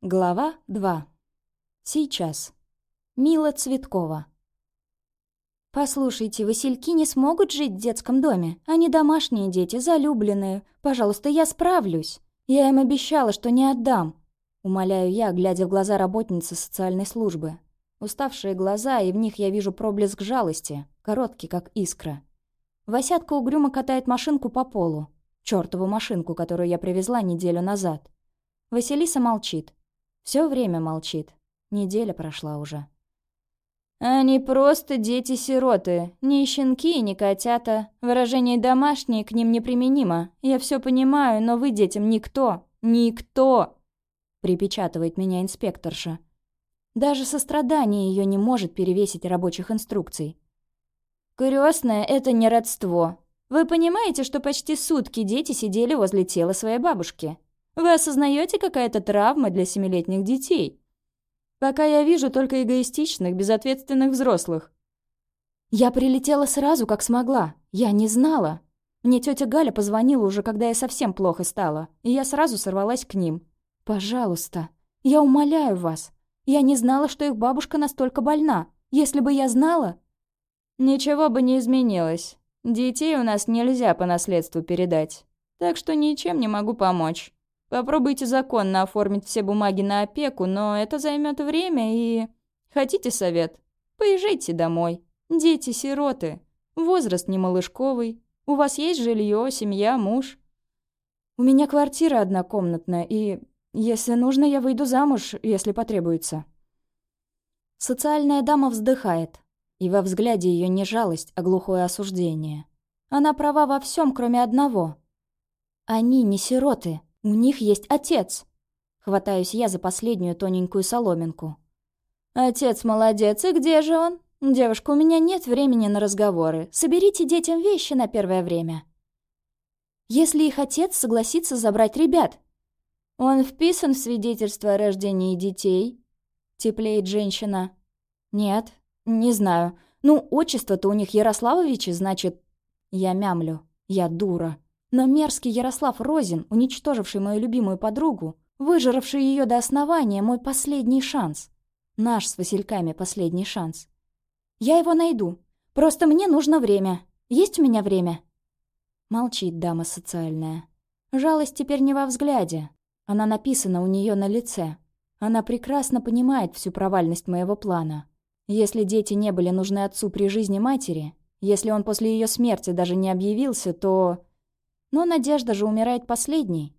Глава 2. Сейчас. Мила Цветкова. «Послушайте, Васильки не смогут жить в детском доме. Они домашние дети, залюбленные. Пожалуйста, я справлюсь. Я им обещала, что не отдам». Умоляю я, глядя в глаза работницы социальной службы. Уставшие глаза, и в них я вижу проблеск жалости, короткий, как искра. Васятка угрюмо катает машинку по полу. Чёртову машинку, которую я привезла неделю назад. Василиса молчит. Все время молчит. Неделя прошла уже. «Они просто дети-сироты, ни щенки, ни котята. Выражение «домашние» к ним неприменимо. Я все понимаю, но вы детям никто. Никто!» Припечатывает меня инспекторша. Даже сострадание ее не может перевесить рабочих инструкций. «Крестное — это не родство. Вы понимаете, что почти сутки дети сидели возле тела своей бабушки?» Вы осознаете, какая это травма для семилетних детей? Пока я вижу только эгоистичных, безответственных взрослых. Я прилетела сразу, как смогла. Я не знала. Мне тетя Галя позвонила уже, когда я совсем плохо стала, и я сразу сорвалась к ним. «Пожалуйста, я умоляю вас. Я не знала, что их бабушка настолько больна. Если бы я знала...» «Ничего бы не изменилось. Детей у нас нельзя по наследству передать. Так что ничем не могу помочь. Попробуйте законно оформить все бумаги на опеку, но это займет время и... Хотите совет? Поезжайте домой. Дети-сироты. Возраст не малышковый. У вас есть жилье, семья, муж. У меня квартира однокомнатная, и... Если нужно, я выйду замуж, если потребуется. Социальная дама вздыхает, и во взгляде ее не жалость, а глухое осуждение. Она права во всем, кроме одного. Они не сироты. У них есть отец. Хватаюсь я за последнюю тоненькую соломинку. Отец молодец, и где же он? Девушка, у меня нет времени на разговоры. Соберите детям вещи на первое время. Если их отец согласится забрать ребят. Он вписан в свидетельство о рождении детей? Теплеет женщина. Нет, не знаю. Ну, отчество-то у них Ярославовичи, значит... Я мямлю. Я дура. Но мерзкий Ярослав Розин, уничтоживший мою любимую подругу, выжравший ее до основания, мой последний шанс. Наш с Васильками последний шанс. Я его найду. Просто мне нужно время. Есть у меня время?» Молчит дама социальная. Жалость теперь не во взгляде. Она написана у нее на лице. Она прекрасно понимает всю провальность моего плана. Если дети не были нужны отцу при жизни матери, если он после ее смерти даже не объявился, то... Но Надежда же умирает последней.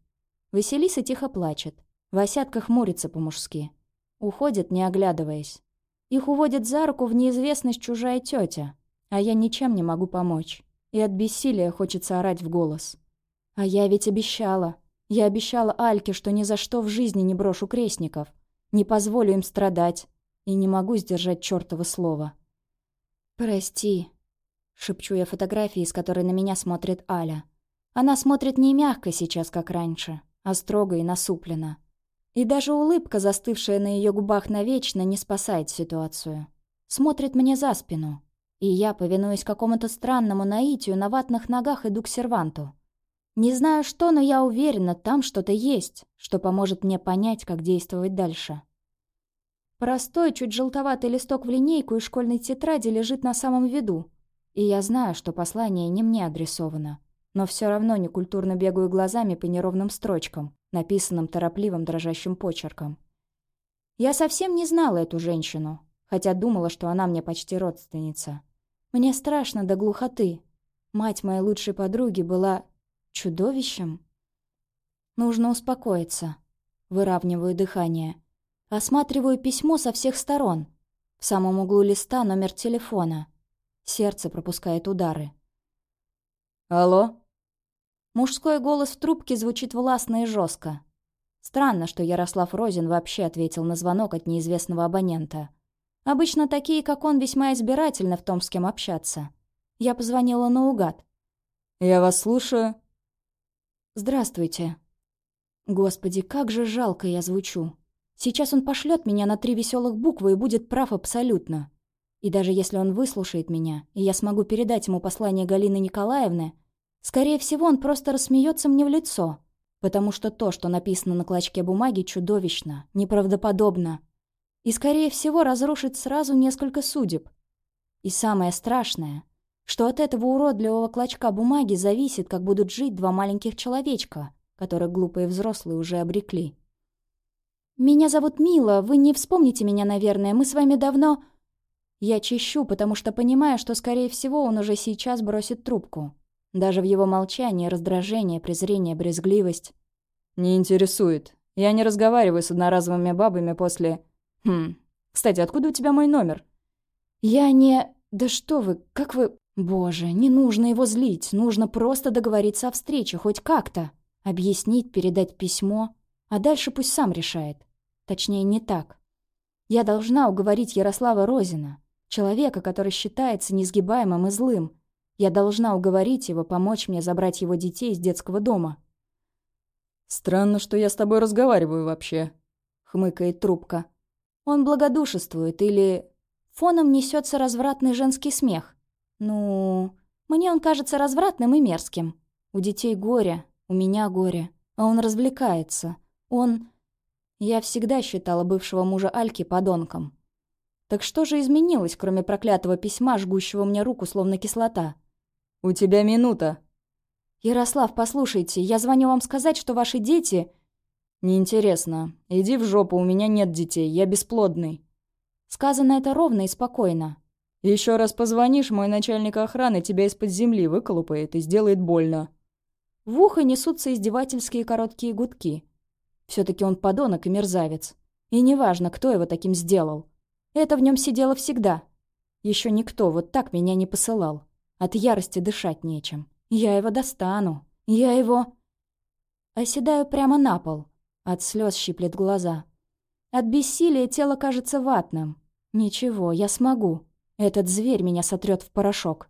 Василиса тихо плачет. Васятка хмурится по-мужски. Уходит, не оглядываясь. Их уводит за руку в неизвестность чужая тетя, а я ничем не могу помочь. И от бессилия хочется орать в голос. А я ведь обещала. Я обещала Альке, что ни за что в жизни не брошу крестников. Не позволю им страдать. И не могу сдержать чёртово слово. «Прости», — шепчу я фотографии, с которой на меня смотрит Аля. Она смотрит не мягко сейчас, как раньше, а строго и насупленно. И даже улыбка, застывшая на ее губах навечно, не спасает ситуацию. Смотрит мне за спину. И я, повинуясь какому-то странному наитию, на ватных ногах иду к серванту. Не знаю что, но я уверена, там что-то есть, что поможет мне понять, как действовать дальше. Простой, чуть желтоватый листок в линейку и школьной тетради лежит на самом виду. И я знаю, что послание не мне адресовано но все равно некультурно бегаю глазами по неровным строчкам, написанным торопливым дрожащим почерком. Я совсем не знала эту женщину, хотя думала, что она мне почти родственница. Мне страшно до глухоты. Мать моей лучшей подруги была чудовищем. Нужно успокоиться. Выравниваю дыхание. Осматриваю письмо со всех сторон. В самом углу листа номер телефона. Сердце пропускает удары. «Алло?» Мужской голос в трубке звучит властно и жестко. Странно, что Ярослав Розин вообще ответил на звонок от неизвестного абонента. Обычно такие, как он, весьма избирательны в том, с кем общаться. Я позвонила наугад. «Я вас слушаю». «Здравствуйте». Господи, как же жалко я звучу. Сейчас он пошлет меня на три веселых буквы и будет прав абсолютно. И даже если он выслушает меня, и я смогу передать ему послание Галины Николаевны, скорее всего, он просто рассмеется мне в лицо. Потому что то, что написано на клочке бумаги, чудовищно, неправдоподобно. И, скорее всего, разрушит сразу несколько судеб. И самое страшное, что от этого уродливого клочка бумаги зависит, как будут жить два маленьких человечка, которых глупые взрослые уже обрекли. «Меня зовут Мила, вы не вспомните меня, наверное, мы с вами давно...» Я чищу, потому что понимаю, что, скорее всего, он уже сейчас бросит трубку. Даже в его молчании раздражение, презрение, брезгливость. «Не интересует. Я не разговариваю с одноразовыми бабами после... Хм... Кстати, откуда у тебя мой номер?» «Я не... Да что вы, как вы... Боже, не нужно его злить. Нужно просто договориться о встрече, хоть как-то. Объяснить, передать письмо. А дальше пусть сам решает. Точнее, не так. Я должна уговорить Ярослава Розина, человека, который считается несгибаемым и злым. Я должна уговорить его помочь мне забрать его детей из детского дома. «Странно, что я с тобой разговариваю вообще», — хмыкает трубка. Он благодушествует или... Фоном несется развратный женский смех. Ну, мне он кажется развратным и мерзким. У детей горе, у меня горе, а он развлекается. Он... Я всегда считала бывшего мужа Альки подонком. Так что же изменилось, кроме проклятого письма, жгущего мне руку, словно кислота? «У тебя минута». «Ярослав, послушайте, я звоню вам сказать, что ваши дети...» «Неинтересно. Иди в жопу, у меня нет детей, я бесплодный». Сказано это ровно и спокойно. Еще раз позвонишь, мой начальник охраны тебя из-под земли выколупает и сделает больно». В ухо несутся издевательские короткие гудки. Все-таки он подонок и мерзавец. И неважно, кто его таким сделал. Это в нем сидело всегда. Еще никто вот так меня не посылал. От ярости дышать нечем. Я его достану. Я его... Оседаю прямо на пол. От слез щиплет глаза. От бессилия тело кажется ватным. Ничего, я смогу. Этот зверь меня сотрет в порошок.